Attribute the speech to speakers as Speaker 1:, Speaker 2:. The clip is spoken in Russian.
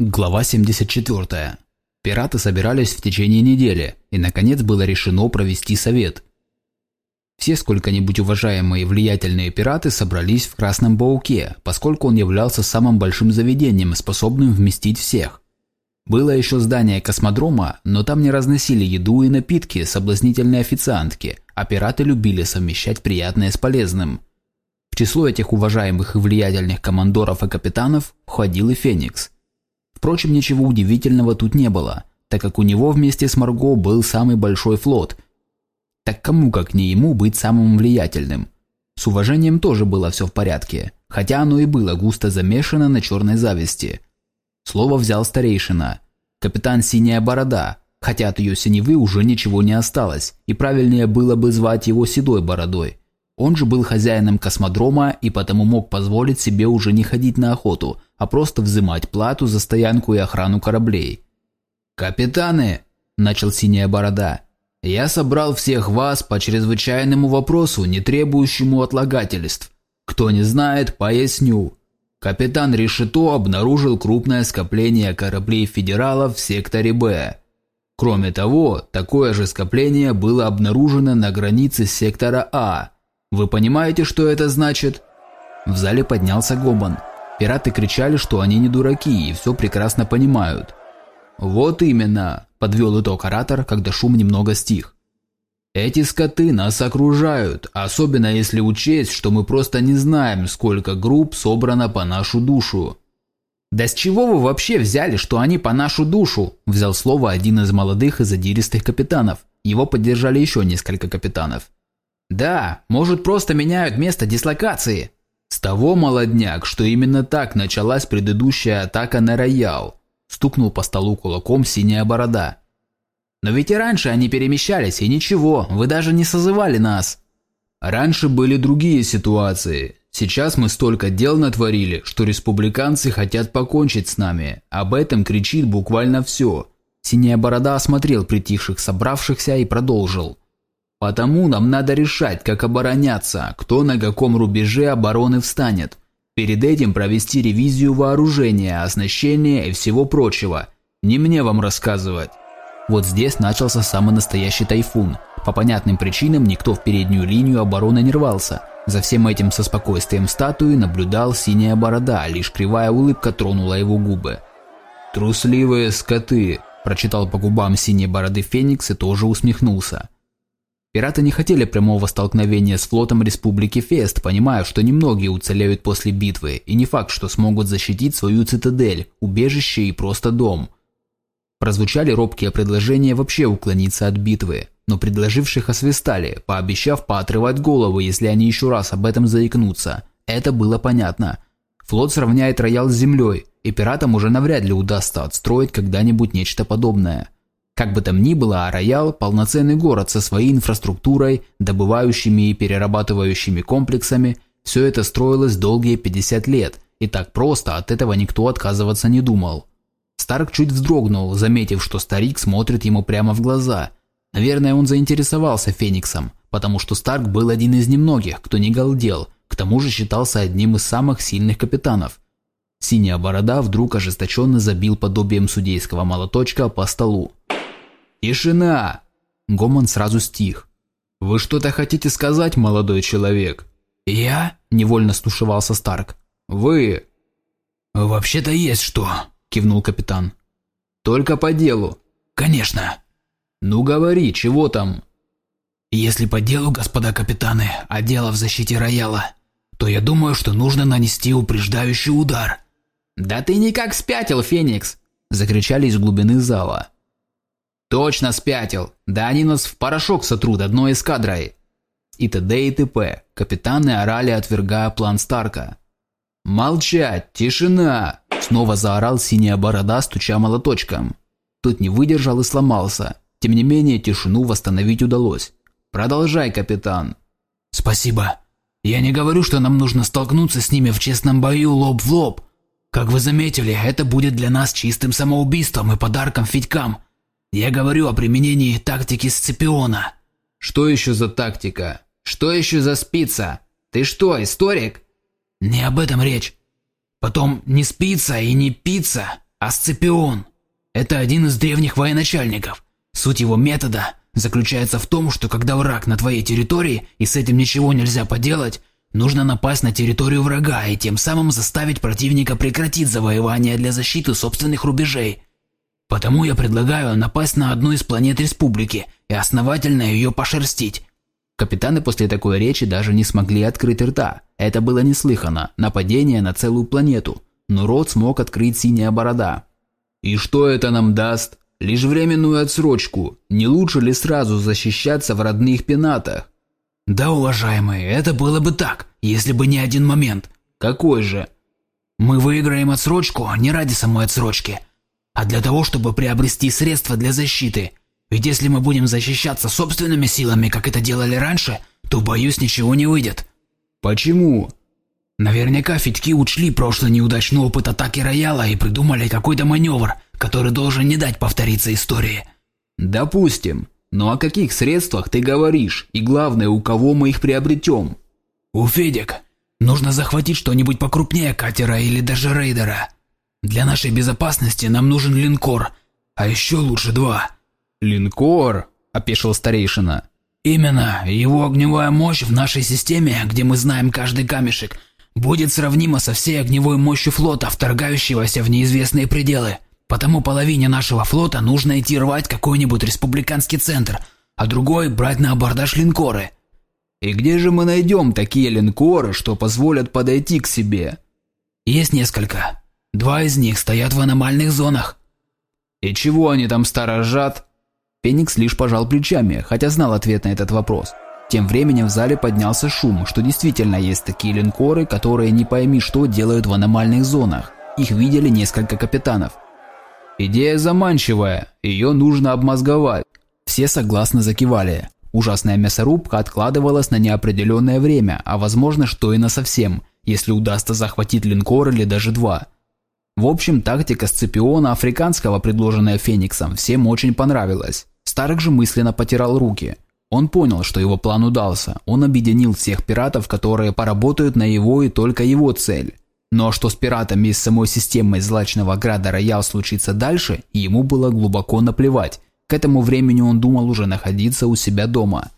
Speaker 1: Глава 74. Пираты собирались в течение недели, и наконец было решено провести совет. Все сколько-нибудь уважаемые и влиятельные пираты собрались в Красном Бауке, поскольку он являлся самым большим заведением, способным вместить всех. Было еще здание космодрома, но там не разносили еду и напитки соблазнительные официантки, а пираты любили совмещать приятное с полезным. В число этих уважаемых и влиятельных командоров и капитанов входил и Феникс – Впрочем, ничего удивительного тут не было, так как у него вместе с Марго был самый большой флот. Так кому, как не ему, быть самым влиятельным? С уважением тоже было все в порядке, хотя оно и было густо замешано на черной зависти. Слово взял старейшина. Капитан Синяя Борода, хотя от ее синевы уже ничего не осталось, и правильнее было бы звать его Седой Бородой. Он же был хозяином космодрома и потому мог позволить себе уже не ходить на охоту – а просто взимать плату за стоянку и охрану кораблей. «Капитаны!» – начал Синяя Борода. «Я собрал всех вас по чрезвычайному вопросу, не требующему отлагательств. Кто не знает, поясню. Капитан Решето обнаружил крупное скопление кораблей федералов в секторе «Б». Кроме того, такое же скопление было обнаружено на границе сектора А. Вы понимаете, что это значит? В зале поднялся гомон. Пираты кричали, что они не дураки и все прекрасно понимают. «Вот именно», – подвел итог оратор, когда шум немного стих. «Эти скоты нас окружают, особенно если учесть, что мы просто не знаем, сколько групп собрано по нашу душу». «Да с чего вы вообще взяли, что они по нашу душу?» – взял слово один из молодых и задиристых капитанов. Его поддержали еще несколько капитанов. «Да, может просто меняют место дислокации», с того молодняк, что именно так началась предыдущая атака на роял. Стукнул по столу кулаком синяя борода. Но ведь и раньше они перемещались, и ничего, вы даже не созывали нас. Раньше были другие ситуации. Сейчас мы столько дел натворили, что республиканцы хотят покончить с нами. Об этом кричит буквально все. Синяя борода осмотрел притихших собравшихся и продолжил. Потому нам надо решать, как обороняться, кто на каком рубеже обороны встанет. Перед этим провести ревизию вооружения, оснащения и всего прочего. Не мне вам рассказывать. Вот здесь начался самый настоящий тайфун. По понятным причинам никто в переднюю линию обороны не рвался. За всем этим со спокойствием статуи наблюдал синяя борода, лишь кривая улыбка тронула его губы. «Трусливые скоты», – прочитал по губам синей бороды Феникс и тоже усмехнулся. Пираты не хотели прямого столкновения с флотом Республики Фест, понимая, что немногие уцелеют после битвы, и не факт, что смогут защитить свою цитадель, убежище и просто дом. Прозвучали робкие предложения вообще уклониться от битвы, но предложивших освистали, пообещав поотрывать головы, если они еще раз об этом заикнутся. Это было понятно. Флот сравняет роял с землей, и пиратам уже навряд ли удастся отстроить когда-нибудь нечто подобное. Как бы там ни было, а Роял – полноценный город со своей инфраструктурой, добывающими и перерабатывающими комплексами. Все это строилось долгие 50 лет, и так просто от этого никто отказываться не думал. Старк чуть вздрогнул, заметив, что старик смотрит ему прямо в глаза. Наверное, он заинтересовался Фениксом, потому что Старк был один из немногих, кто не галдел, к тому же считался одним из самых сильных капитанов. Синяя борода вдруг ожесточенно забил подобием судейского молоточка по столу. «Тишина!» Гомон сразу стих. «Вы что-то хотите сказать, молодой человек?»
Speaker 2: «Я?»
Speaker 1: – невольно стушевался Старк.
Speaker 2: «Вы?» «Вообще-то есть что», – кивнул капитан.
Speaker 1: «Только по делу».
Speaker 2: «Конечно».
Speaker 1: «Ну говори, чего там?»
Speaker 2: «Если по делу, господа капитаны, а дело в защите рояла, то я думаю, что нужно нанести упреждающий удар».
Speaker 1: «Да ты никак спятил, Феникс!» – закричали из глубины зала. Точно спятил. Да они нас в порошок сотрут одной эскадрой. И т.д. и т.п. Капитаны орали, отвергая план Старка. «Молчать! Тишина!» Снова заорал синяя борода, стуча молоточком. Тут не выдержал и сломался. Тем не менее, тишину восстановить удалось. «Продолжай, капитан!»
Speaker 2: «Спасибо. Я не говорю, что нам нужно столкнуться с ними в честном бою лоб в лоб. Как вы заметили, это будет для нас чистым самоубийством и подарком Федькам. Я говорю о применении тактики Сципиона.
Speaker 1: Что еще за тактика? Что еще за спица? Ты что, историк?
Speaker 2: Не об этом речь. Потом не спица и не пицца. Асципион. Это один из древних военачальников. Суть его метода заключается в том, что когда враг на твоей территории, и с этим ничего нельзя поделать, нужно напасть на территорию врага и тем самым заставить противника прекратить завоевание для защиты собственных рубежей. Потому я предлагаю напасть на одну из планет Республики и основательно ее пошерстить.
Speaker 1: Капитаны после такой речи даже не смогли открыть рта. Это было неслыханно. Нападение на целую планету. Но рот смог открыть синяя борода. «И что это нам даст? Лишь временную отсрочку. Не лучше ли сразу защищаться в родных пенатах?»
Speaker 2: «Да, уважаемые, это было бы так, если бы не один момент».
Speaker 1: «Какой же?»
Speaker 2: «Мы выиграем отсрочку не ради самой отсрочки, а для того, чтобы приобрести средства для защиты. Ведь если мы будем защищаться собственными силами, как это делали раньше, то, боюсь, ничего не выйдет».
Speaker 1: «Почему?»
Speaker 2: Наверняка Федьки учли прошлый неудачный опыт атаки Рояла и придумали какой-то маневр, который должен не дать повториться истории.
Speaker 1: «Допустим. Но о каких средствах ты говоришь? И главное, у кого мы их приобретем?»
Speaker 2: «У Федек. Нужно захватить что-нибудь покрупнее катера или даже рейдера. Для нашей безопасности нам нужен линкор, а еще лучше два».
Speaker 1: «Линкор?» – опешил старейшина.
Speaker 2: «Именно. Его огневая мощь в нашей системе, где мы знаем каждый камешек, будет сравнима со всей огневой мощью флота, вторгающегося в неизвестные пределы. Потому половине нашего флота нужно идти рвать какой-нибудь республиканский центр, а другой брать на абордаж линкоры».
Speaker 1: «И где же мы найдем такие линкоры, что позволят подойти к себе?»
Speaker 2: «Есть несколько. Два из них стоят в аномальных зонах.
Speaker 1: И чего они там сторожат? Феникс лишь пожал плечами, хотя знал ответ на этот вопрос. Тем временем в зале поднялся шум, что действительно есть такие линкоры, которые не пойми что делают в аномальных зонах. Их видели несколько капитанов. Идея заманчивая, ее нужно обмозговать. Все согласно закивали. Ужасная мясорубка откладывалась на неопределенное время, а возможно, что и на совсем, если удастся захватить линкор или даже два. В общем, тактика Сципиона Африканского, предложенная Фениксом, всем очень понравилась. Старк же мысленно потирал руки. Он понял, что его план удался. Он объединил всех пиратов, которые поработают на его и только его цель. Но что с пиратами из самой системы злачного града Роял случится дальше, ему было глубоко наплевать. К этому времени он думал уже находиться у себя дома –